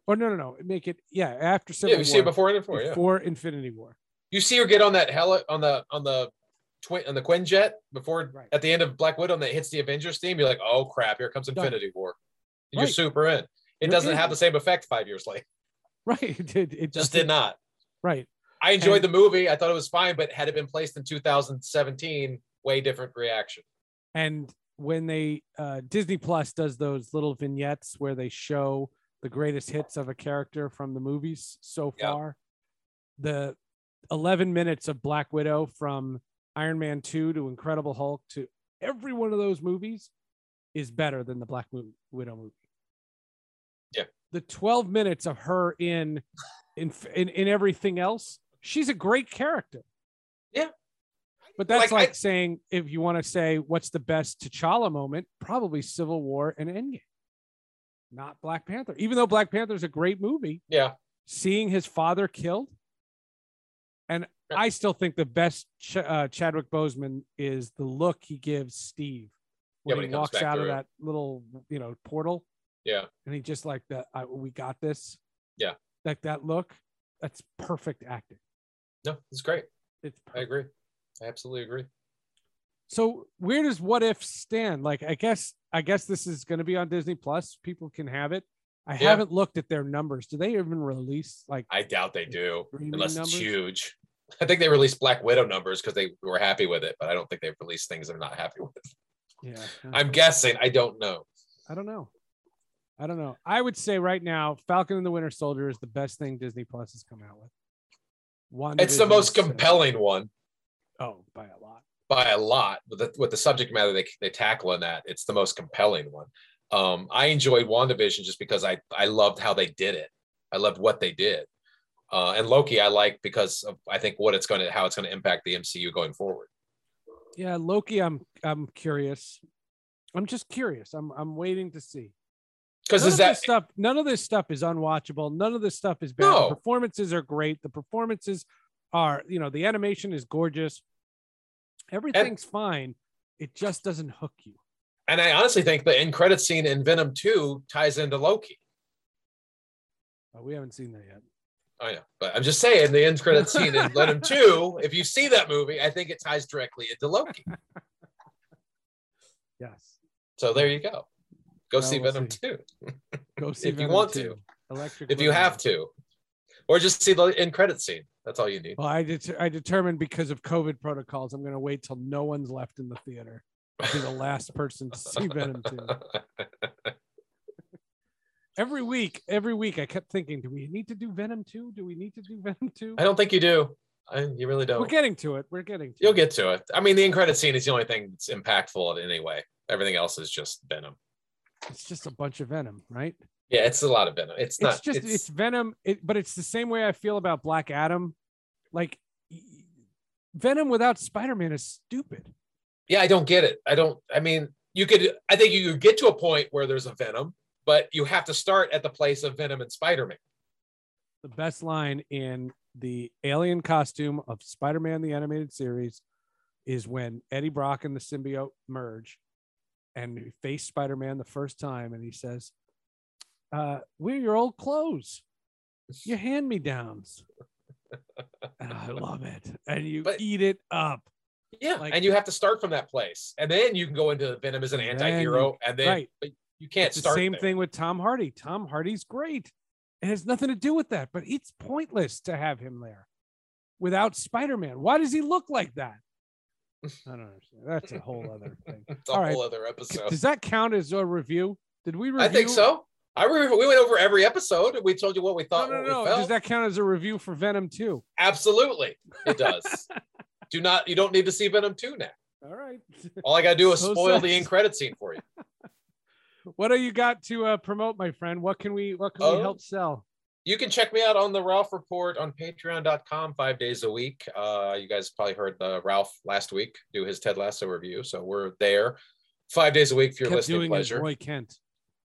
C: or no, no, no, make it yeah after Civil
D: yeah, you see it
C: War,
D: before and before. Yeah,
C: before Infinity War.
D: you see her get on that heli on the on the twin on the Quinjet before
C: Right.
D: at the end of Black Widow, and that hits the Avengers theme. You're like, oh crap, here comes
C: Done.
D: Infinity War. And
C: Right.
D: You're super in. It
C: You're
D: doesn't
C: in.
D: have the same effect five years later.
C: Right, it did. It
D: Just
C: doesn't-
D: did not.
C: Right.
D: I enjoyed
C: And-
D: the movie. I thought it was fine, but had it been placed in 2017, way different reaction.
C: and when they uh disney plus does those little vignettes where they show the greatest hits of a character from the movies so far the 11 minutes of Black Widow from Iron Man 2 to Incredible Hulk to every one of those movies is better than the Black Widow movie.
D: Yeah.
C: The 12 minutes of her in in in, in everything else, she's a great character.
D: Yeah.
C: But that's
D: Like,
C: like,
D: I-
C: saying if you want to say what's the best T'Challa moment, probably Civil War and Endgame. Not Black Panther. Even though Black Panther is a great movie,
D: Yeah.
C: seeing his father killed. And. I still think the best Ch- uh, Chadwick Boseman is the look he gives Steve when,
D: Yeah, when
C: he,
D: he
C: walks out of that little, you know, portal
D: Yeah.
C: and he just like that. We got this.
D: Yeah.
C: Like that look. That's perfect acting.
D: No, it's great.
C: It's
D: I agree. I absolutely agree.
C: So where does what if stand? Like I guess I guess this is going to be on Disney Plus. People can have it. I
D: Yeah.
C: haven't looked at their numbers. Do they even release like
D: I doubt they do, unless
C: numbers?
D: it's huge. I think they released Black Widow numbers because they were happy with it, but I don't think they've released things they're not happy with.
C: yeah?
D: I'm guessing. I don't know.
C: I don't know. I don't know. I would say right now, Falcon and the Winter Soldier is the best thing Disney Plus has come out with. One.
D: It's the most compelling one
C: Oh, by a lot.
D: By a lot with the, with the subject matter they, they tackle in that. It's the most compelling one. Um, I enjoyed WandaVision just because I, I loved how they did it. I loved what they did. Uh, and Loki, I like because of, I think what it's going to, how it's going to impact the MCU going forward.
C: Yeah, Loki. I'm I'm curious. I'm just curious. I'm I'm waiting to see.
D: Because is
C: of
D: that
C: this stuff? None of this stuff is unwatchable. None of this stuff is bad.
D: No.
C: The performances are great. The performances are, you know, the animation is gorgeous. Everything's fine. It just doesn't hook you.
D: And I honestly think the end credit scene in Venom 2 ties into Loki.
C: Uh, we haven't seen that yet.
D: I know, but I'm just saying the end credit scene in Venom 2, if you see that movie, I think it ties directly into Loki.
C: Yes.
D: So there you go. Go see
C: we'll
D: Venom
C: see.
D: 2
C: Go see
D: If you want
C: 2.
D: to.
C: Electric.
D: if you have to, or just see the end credit scene. That's all you need.
C: Well, I det- I determined because of COVID protocols, I'm going to wait till no one's left in the theater. I'll be the last person to see Venom 2. Every week, every week, I kept thinking, do we need to do Venom 2? Do we need to do Venom 2?
D: I don't think you do. I, you really don't.
C: We're getting to it. We're getting to
D: You'll
C: it.
D: get to it. I mean, the end credit scene is the only thing that's impactful in any way. Everything else is just Venom.
C: It's just a bunch of Venom, right?
D: Yeah, it's a lot of Venom. It's not
C: it's just
D: it's,
C: it's, Venom, it, but it's the same way I feel about Black Adam. Like Venom without Spider-Man is stupid.
D: yeah, I don't get it. I don't. I mean, you could. I think you could get to a point where there's a Venom, but you have to start at the place of Venom and Spider Man.
C: The best line in the alien costume of Spider-Man the animated series is when Eddie Brock and the symbiote merge and face Spider-Man the first time and he says, uh, we're your old clothes. Your hand-me-downs. And I love it. And you
D: But-
C: eat it up.
D: Yeah,
C: Like-
D: and you have to start from that place, and then you can go into Venom as an anti-hero, and then
C: right.
D: but you can't
C: It's the
D: start
C: same
D: there.
C: thing with Tom Hardy. Tom Hardy's great. It has nothing to do with that, but it's pointless to have him there without Spider-Man. Why does he look like that? I don't understand. That's a whole other thing.
D: It's a
C: All
D: whole
C: right.
D: other episode.
C: Does that count as a review? Did we review?
D: I think so. I remember we went over every episode, and we told you what we thought.
C: no, no.
D: we felt.
C: Does that count as a review for Venom 2?
D: Absolutely, it does. do not. You don't need to see Venom two now.
C: All right.
D: All I gotta do is
C: So
D: spoil
C: sad.
D: the end credit scene for you.
C: what do you got to uh, promote, my friend? What can we what can we
D: Oh.
C: help sell?
D: You can check me out on the Ralph Report on Patreon.com five days a week. Uh, you guys probably heard the Ralph last week do his Ted Lasso review, so we're there five days a week for your
C: Kept
D: listening
C: doing
D: pleasure.
C: Roy Kent.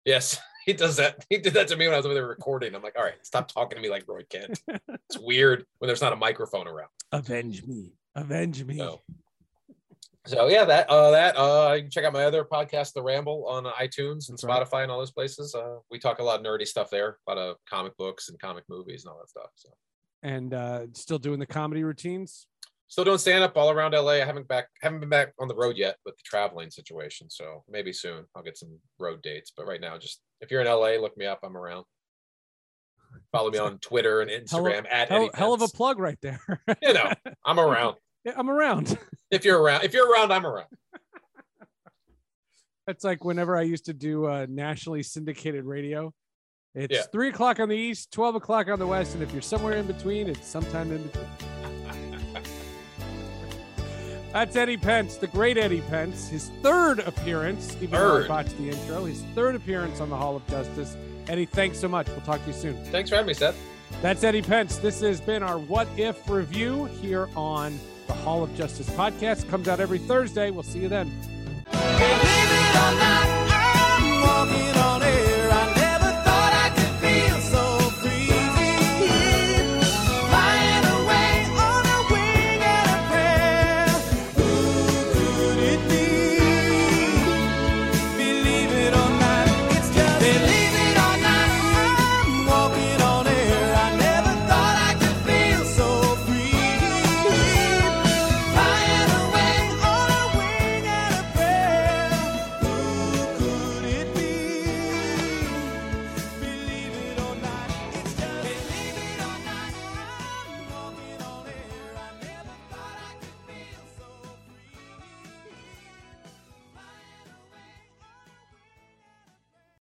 D: Yes, he does that. He did that to me when I was over there recording. I'm like, all right, stop talking to me like Roy Kent. It's weird when there's not a microphone around.
C: Avenge me. Avenge me.
D: No. So yeah, that uh that uh you can check out my other podcast, The Ramble, on iTunes and
C: That's right.
D: Spotify and all those places. Uh we talk a lot of nerdy stuff there, a lot of comic books and comic movies and all that stuff. So
C: And uh, still doing the comedy routines.
D: still doing stand up all around LA. I haven't back haven't been back on the road yet with the traveling situation. So maybe soon I'll get some road dates. But right now, just if you're in LA, look me up. I'm around. Follow me on Twitter and
C: Hell-
D: Instagram at
C: Hell, hell of a plug right there.
D: You know, I'm around.
C: Yeah, I'm around.
D: If you're around, if you're around, I'm around.
C: That's like whenever I used to do uh, nationally syndicated radio. It's
D: Yeah.
C: three o'clock on the east, twelve o'clock on the west, and if you're somewhere in between, it's sometime in between. That's Eddie Pence, the great Eddie Pence, his third appearance, even though I
D: Third.
C: botched the intro, his third appearance on the Hall of Justice. Eddie, thanks so much. We'll talk to you soon.
D: Thanks for having me, Seth.
C: That's Eddie Pence. This has been our What If review here on the Hall of Justice podcast. Comes out every Thursday. We'll see you then.